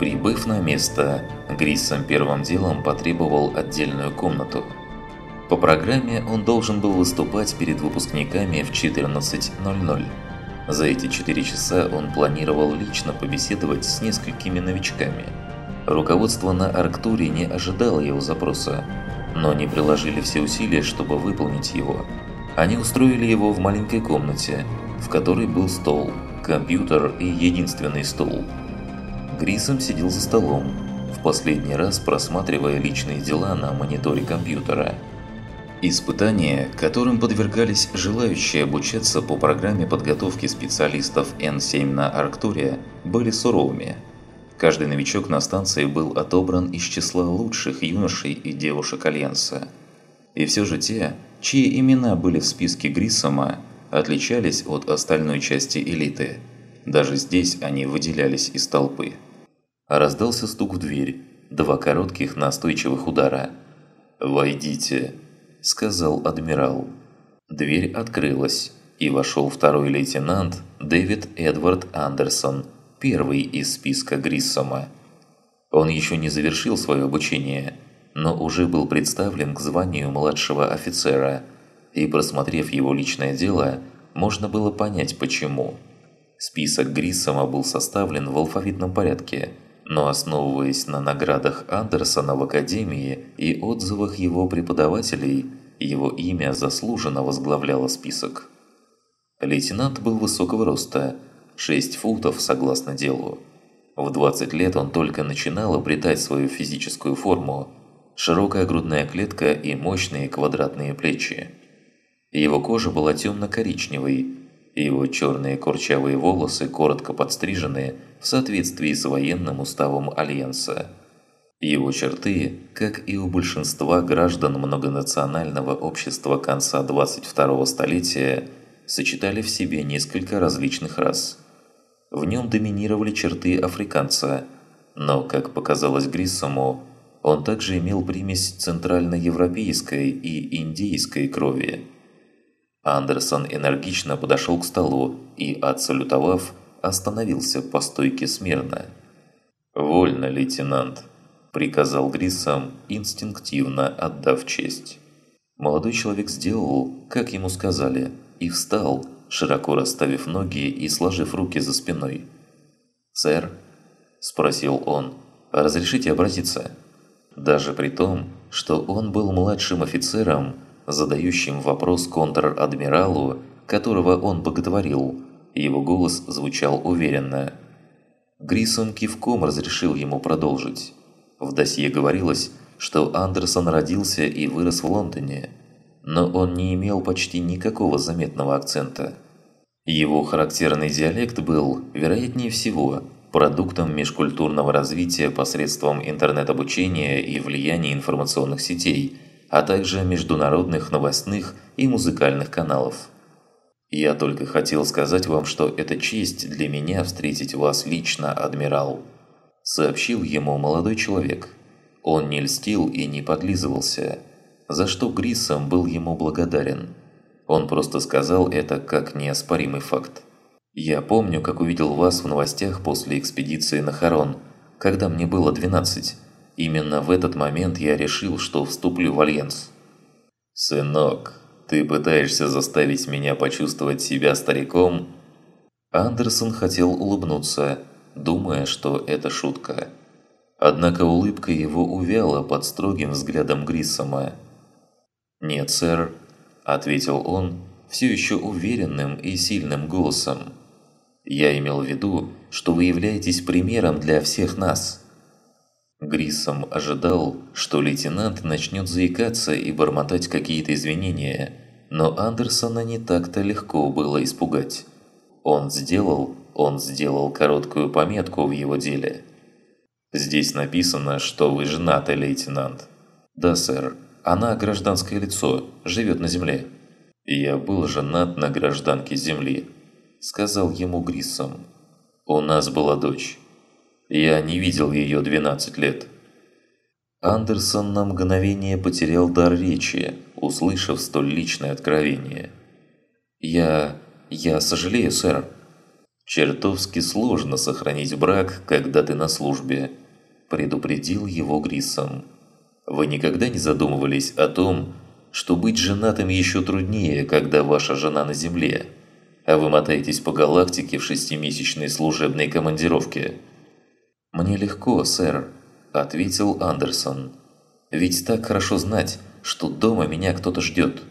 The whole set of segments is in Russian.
Прибыв на место, Гриссом первым делом потребовал отдельную комнату. По программе он должен был выступать перед выпускниками в 14.00. За эти 4 часа он планировал лично побеседовать с несколькими новичками. Руководство на Арктуре не ожидало его запроса, но они приложили все усилия, чтобы выполнить его. Они устроили его в маленькой комнате, в которой был стол, компьютер и единственный стул. Грисом сидел за столом, в последний раз просматривая личные дела на мониторе компьютера. Испытания, которым подвергались желающие обучаться по программе подготовки специалистов N7 на Арктуре, были суровыми. Каждый новичок на станции был отобран из числа лучших юношей и девушек Альянса. И все же те, чьи имена были в списке Гриссома, отличались от остальной части элиты. Даже здесь они выделялись из толпы. Раздался стук в дверь, два коротких настойчивых удара. «Войдите», – сказал адмирал. Дверь открылась, и вошел второй лейтенант Дэвид Эдвард Андерсон, первый из списка Гриссома. Он еще не завершил свое обучение, но уже был представлен к званию младшего офицера – и просмотрев его личное дело, можно было понять почему. Список Гриссома был составлен в алфавитном порядке, но основываясь на наградах Андерсона в Академии и отзывах его преподавателей, его имя заслуженно возглавляло список. Лейтенант был высокого роста, 6 футов согласно делу. В 20 лет он только начинал обретать свою физическую форму, широкая грудная клетка и мощные квадратные плечи. Его кожа была темно-коричневой, его черные курчавые волосы коротко подстрижены в соответствии с военным уставом Альянса. Его черты, как и у большинства граждан многонационального общества конца 22-го столетия, сочетали в себе несколько различных рас. В нем доминировали черты африканца, но, как показалось Гриссому, он также имел примесь центральноевропейской и индейской крови. Андерсон энергично подошел к столу и, отсалютовав, остановился по стойке смирно. «Вольно, лейтенант», – приказал Гриссом, инстинктивно отдав честь. Молодой человек сделал, как ему сказали, и встал, широко расставив ноги и сложив руки за спиной. «Сэр?» – спросил он. «Разрешите обратиться?» Даже при том, что он был младшим офицером – задающим вопрос контр-адмиралу, которого он боготворил. Его голос звучал уверенно. Грисом кивком разрешил ему продолжить. В досье говорилось, что Андерсон родился и вырос в Лондоне, но он не имел почти никакого заметного акцента. Его характерный диалект был, вероятнее всего, продуктом межкультурного развития посредством интернет-обучения и влияния информационных сетей – а также международных новостных и музыкальных каналов. Я только хотел сказать вам, что это честь для меня встретить вас лично, адмирал», – сообщил ему молодой человек. Он не льстил и не подлизывался, за что Гриссом был ему благодарен. Он просто сказал это как неоспоримый факт. «Я помню, как увидел вас в новостях после экспедиции на Харон, когда мне было 12. Именно в этот момент я решил, что вступлю в Альянс. «Сынок, ты пытаешься заставить меня почувствовать себя стариком?» Андерсон хотел улыбнуться, думая, что это шутка. Однако улыбка его увяла под строгим взглядом Гриссома. «Нет, сэр», – ответил он, все еще уверенным и сильным голосом. «Я имел в виду, что вы являетесь примером для всех нас». Гриссом ожидал, что лейтенант начнет заикаться и бормотать какие-то извинения, но Андерсона не так-то легко было испугать. Он сделал, он сделал короткую пометку в его деле. «Здесь написано, что вы женаты, лейтенант». «Да, сэр. Она гражданское лицо, живет на земле». «Я был женат на гражданке земли», – сказал ему Гриссом. «У нас была дочь». Я не видел ее 12 лет. Андерсон на мгновение потерял дар речи, услышав столь личное откровение. «Я... я сожалею, сэр». «Чертовски сложно сохранить брак, когда ты на службе», – предупредил его Грисом. «Вы никогда не задумывались о том, что быть женатым еще труднее, когда ваша жена на земле, а вы мотаетесь по галактике в шестимесячной служебной командировке?» «Мне легко, сэр», – ответил Андерсон. «Ведь так хорошо знать, что дома меня кто-то ждет».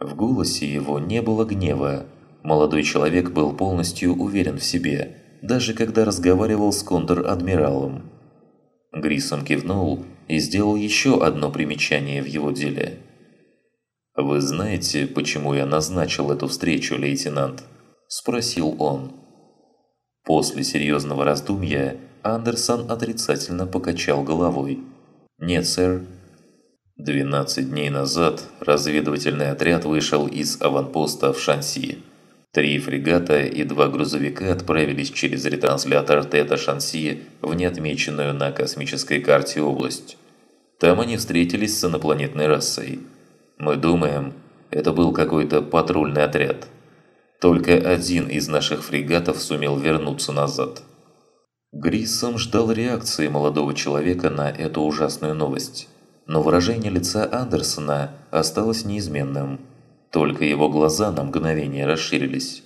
В голосе его не было гнева. Молодой человек был полностью уверен в себе, даже когда разговаривал с контр-адмиралом. Грисом кивнул и сделал еще одно примечание в его деле. «Вы знаете, почему я назначил эту встречу, лейтенант?» – спросил он. После серьезного раздумья Андерсон отрицательно покачал головой. «Нет, сэр». 12 дней назад разведывательный отряд вышел из аванпоста в Шанси. Три фрегата и два грузовика отправились через ретранслятор Тета-Шанси в неотмеченную на космической карте область. Там они встретились с инопланетной расой. Мы думаем, это был какой-то патрульный отряд. Только один из наших фрегатов сумел вернуться назад. Гриссом ждал реакции молодого человека на эту ужасную новость. Но выражение лица Андерсона осталось неизменным. Только его глаза на мгновение расширились.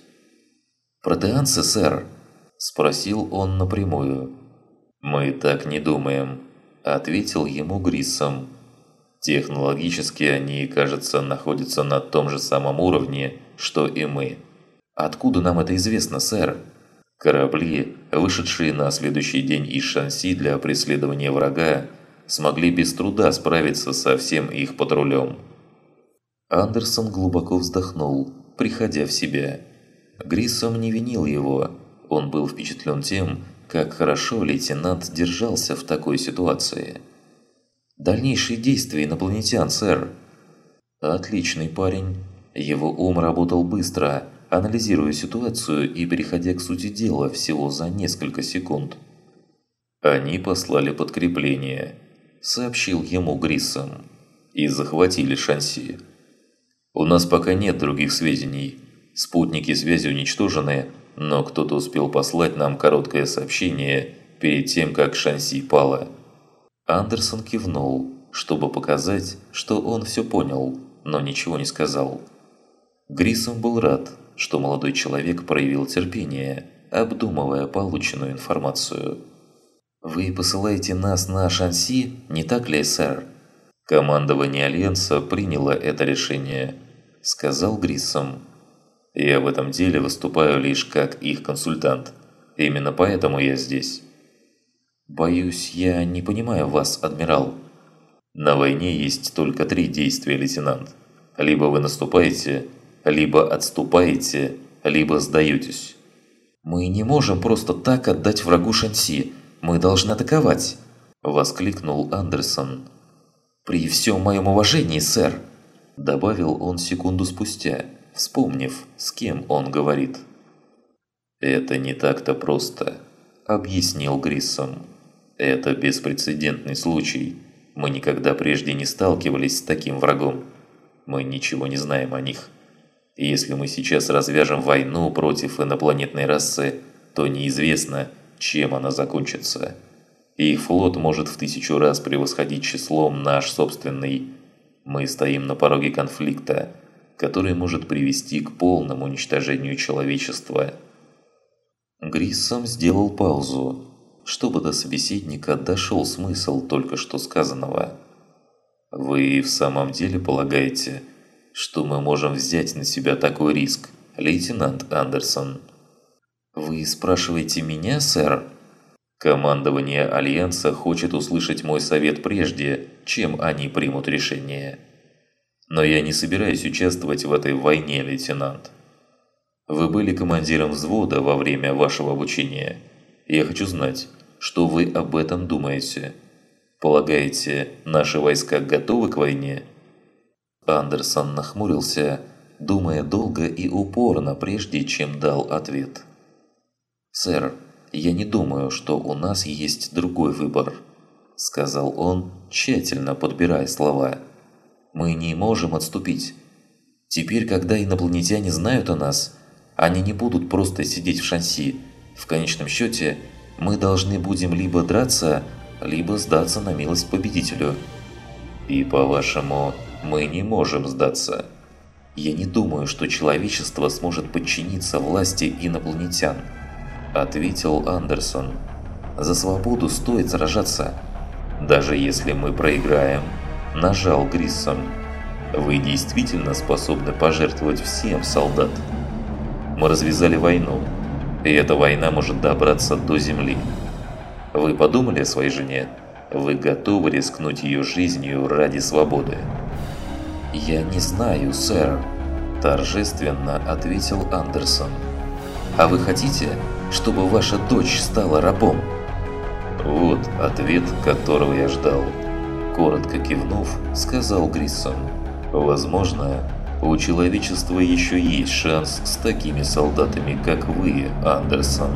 «Протеанцы, сэр?» – спросил он напрямую. «Мы так не думаем», – ответил ему Гриссом. «Технологически они, кажется, находятся на том же самом уровне, что и мы». «Откуда нам это известно, сэр?» Корабли, вышедшие на следующий день из Шанси для преследования врага, смогли без труда справиться со всем их патрулем. Андерсон глубоко вздохнул, приходя в себя. Гриссом не винил его, он был впечатлен тем, как хорошо лейтенант держался в такой ситуации. «Дальнейшие действия инопланетян, сэр!» «Отличный парень. Его ум работал быстро, анализируя ситуацию и переходя к сути дела всего за несколько секунд. «Они послали подкрепление», – сообщил ему Гриссом, – «и захватили Шанси. У нас пока нет других сведений. Спутники связи уничтожены, но кто-то успел послать нам короткое сообщение перед тем, как Шанси пала». Андерсон кивнул, чтобы показать, что он все понял, но ничего не сказал. Гриссом был рад, что молодой человек проявил терпение, обдумывая полученную информацию. «Вы посылаете нас на Шанси, не так ли, сэр?» «Командование Альянса приняло это решение», – сказал Гриссом. «Я в этом деле выступаю лишь как их консультант. Именно поэтому я здесь». «Боюсь, я не понимаю вас, адмирал». «На войне есть только три действия, лейтенант. Либо вы наступаете, либо отступаете, либо сдаетесь. «Мы не можем просто так отдать врагу Шанси. Мы должны атаковать!» – воскликнул Андерсон. «При всем моем уважении, сэр!» – добавил он секунду спустя, вспомнив, с кем он говорит. «Это не так-то просто», – объяснил Гриссом. «Это беспрецедентный случай. Мы никогда прежде не сталкивались с таким врагом. Мы ничего не знаем о них». Если мы сейчас развяжем войну против инопланетной расы, то неизвестно, чем она закончится. их флот может в тысячу раз превосходить числом наш собственный. Мы стоим на пороге конфликта, который может привести к полному уничтожению человечества. Гриссом сделал паузу, чтобы до собеседника дошел смысл только что сказанного. «Вы в самом деле полагаете, что мы можем взять на себя такой риск, лейтенант Андерсон. Вы спрашиваете меня, сэр? Командование Альянса хочет услышать мой совет прежде, чем они примут решение. Но я не собираюсь участвовать в этой войне, лейтенант. Вы были командиром взвода во время вашего обучения. Я хочу знать, что вы об этом думаете. Полагаете, наши войска готовы к войне?» Андерсон нахмурился, думая долго и упорно, прежде чем дал ответ. «Сэр, я не думаю, что у нас есть другой выбор», – сказал он, тщательно подбирая слова. «Мы не можем отступить. Теперь, когда инопланетяне знают о нас, Они не будут просто сидеть в шанси. В конечном счете, мы должны будем либо драться, либо сдаться на милость победителю. И по-вашему, мы не можем сдаться. Я не думаю, что человечество сможет подчиниться власти инопланетян, ответил Андерсон. За свободу стоит сражаться. Даже если мы проиграем, нажал Гриссон. Вы действительно способны пожертвовать всем, солдат. Мы развязали войну, и эта война может добраться до земли. Вы подумали о своей жене? Вы готовы рискнуть ее жизнью ради свободы? «Я не знаю, сэр», – торжественно ответил Андерсон. «А вы хотите, чтобы ваша дочь стала рабом?» «Вот ответ, которого я ждал», – коротко кивнув, сказал Гриссон. «Возможно, у человечества еще есть шанс с такими солдатами, как вы, Андерсон.